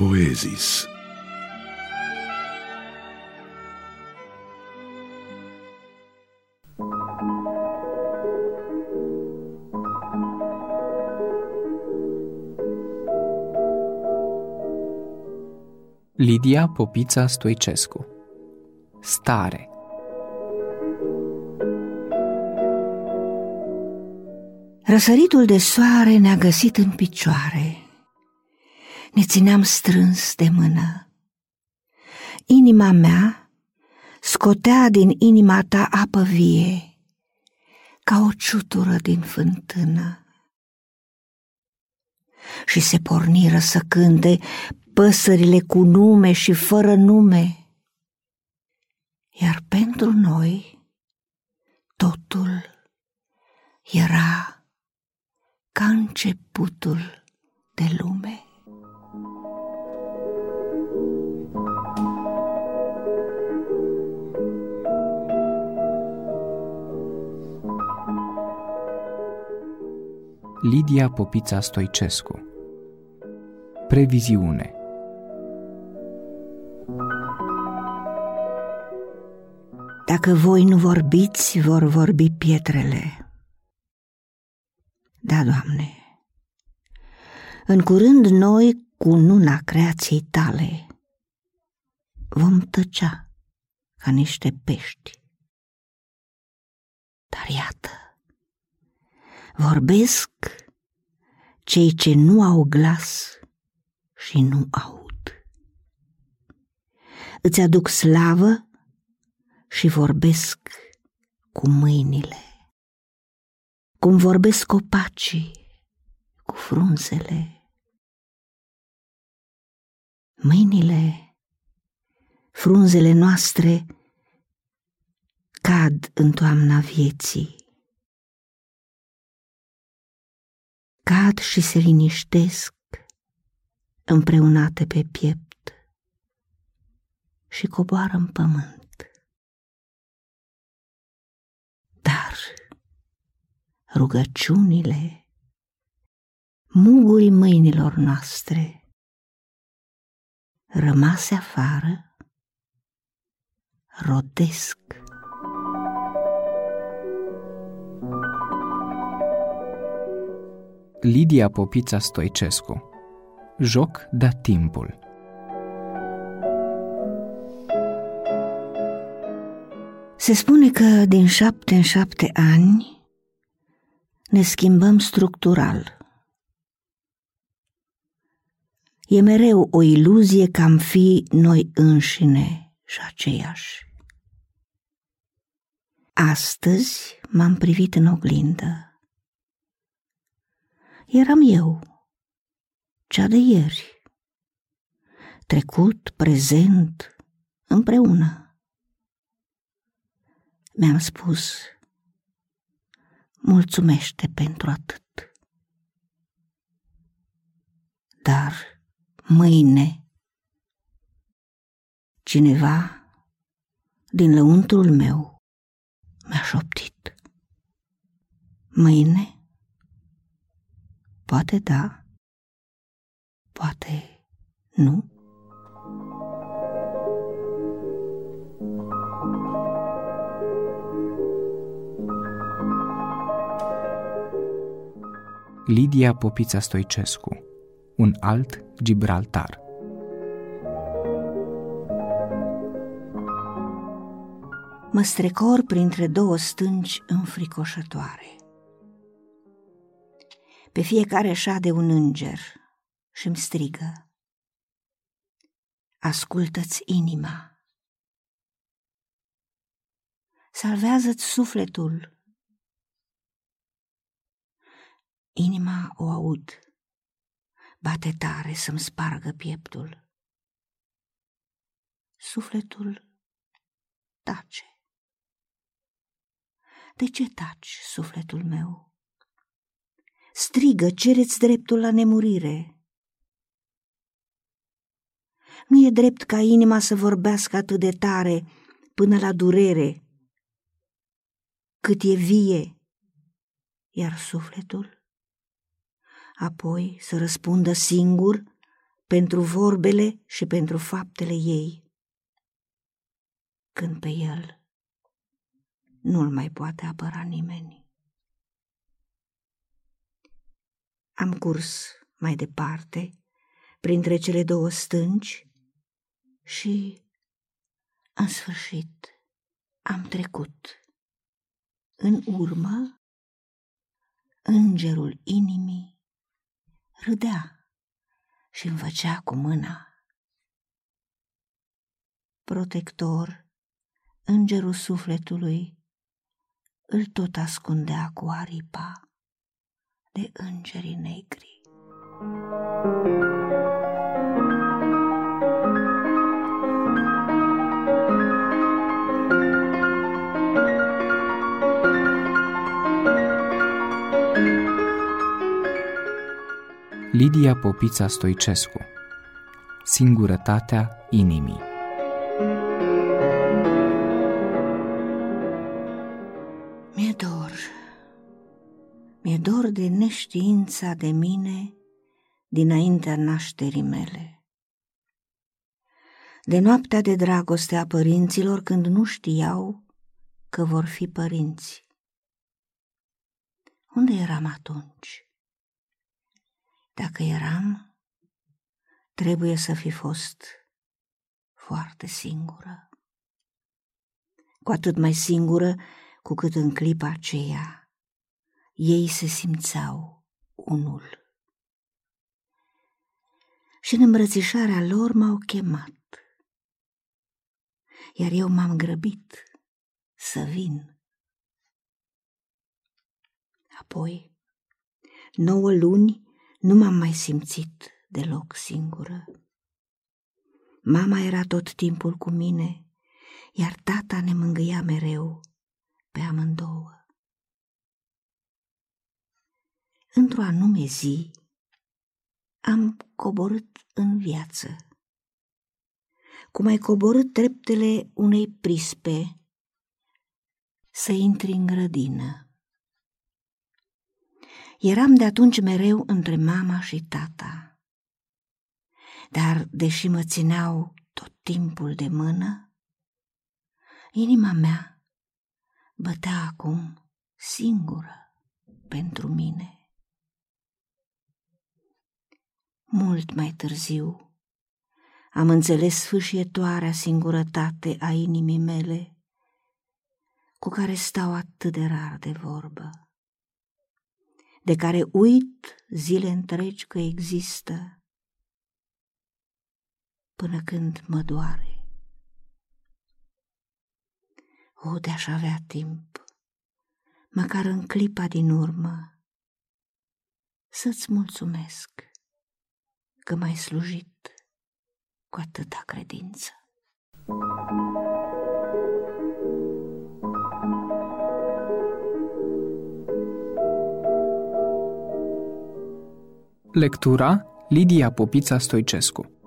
Poezis. Lidia Popița Stoicescu Stare Răsăritul de soare ne-a găsit în picioare. Ne țineam strâns de mână. Inima mea scotea din inima ta apă vie, ca o ciutură din fântână. Și se porniră să cânte păsările cu nume și fără nume. Iar pentru noi totul era ca începutul de lume. Lidia Popița Stoicescu Previziune Dacă voi nu vorbiți, vor vorbi pietrele. Da, Doamne, în curând noi, cu nuna creației tale, vom tăcea ca niște pești. Dar iată, vorbesc cei ce nu au glas și nu aud. Îți aduc slavă și vorbesc cu mâinile cum vorbesc copacii cu frunzele. Mâinile, frunzele noastre cad în toamna vieții. Cad și se liniștesc împreunate pe piept și coboară în pământ. rugăciunile, mugurii mâinilor noastre, rămase afară, rodesc. Lidia Popița Stoicescu Joc de timpul Se spune că din șapte în șapte ani ne schimbăm structural. E mereu o iluzie că am fi noi înșine și aceiași. Astăzi m-am privit în oglindă. Eram eu, cea de ieri, trecut, prezent, împreună. Mi-am spus, mulțumește pentru atât. Dar mâine cineva din lăuntrul meu mi-a șoptit. Mâine? Poate da, poate nu. Lidia Popița Stoicescu Un alt Gibraltar Mă strecor printre două stânci înfricoșătoare. Pe fiecare șade un înger și îmi strigă. Ascultă-ți inima. Salvează-ți sufletul Inima o aud, bate tare să-mi spargă pieptul. Sufletul tace. De ce taci, sufletul meu? Strigă, cereți dreptul la nemurire. Nu e drept ca inima să vorbească atât de tare până la durere, cât e vie, iar sufletul apoi să răspundă singur pentru vorbele și pentru faptele ei, când pe el nu-l mai poate apăra nimeni. Am curs mai departe, printre cele două stânci și, în sfârșit, am trecut. În urmă, îngerul inimii râdea și îmi făcea cu mâna. Protector, îngerul sufletului îl tot ascundea cu aripa de îngerii negri. Lidia Popița Stoicescu. Singurătatea inimii. Mi-e dor, mi-e dor de neștiința de mine dinaintea nașterii mele. De noaptea de dragoste a părinților când nu știau că vor fi părinți. Unde eram atunci? Dacă eram, trebuie să fi fost foarte singură. Cu atât mai singură cu cât în clipa aceea ei se simțeau unul. Și în îmbrățișarea lor m-au chemat, iar eu m-am grăbit să vin. Apoi, nouă luni, nu m-am mai simțit deloc singură. Mama era tot timpul cu mine, iar tata ne mângâia mereu pe amândouă. Într-o anume zi am coborât în viață, cum ai coborât treptele unei prispe să intri în grădină. Eram de atunci mereu între mama și tata. Dar, deși mă țineau tot timpul de mână, inima mea bătea acum singură pentru mine. Mult mai târziu am înțeles sfâșietoarea singurătate a inimii mele, cu care stau atât de rar de vorbă de care uit zile întregi că există, până când mă doare. O, de-aș avea timp, măcar în clipa din urmă, să-ți mulțumesc că m-ai slujit cu atâta credință. Lectura Lidia Popița Stoicescu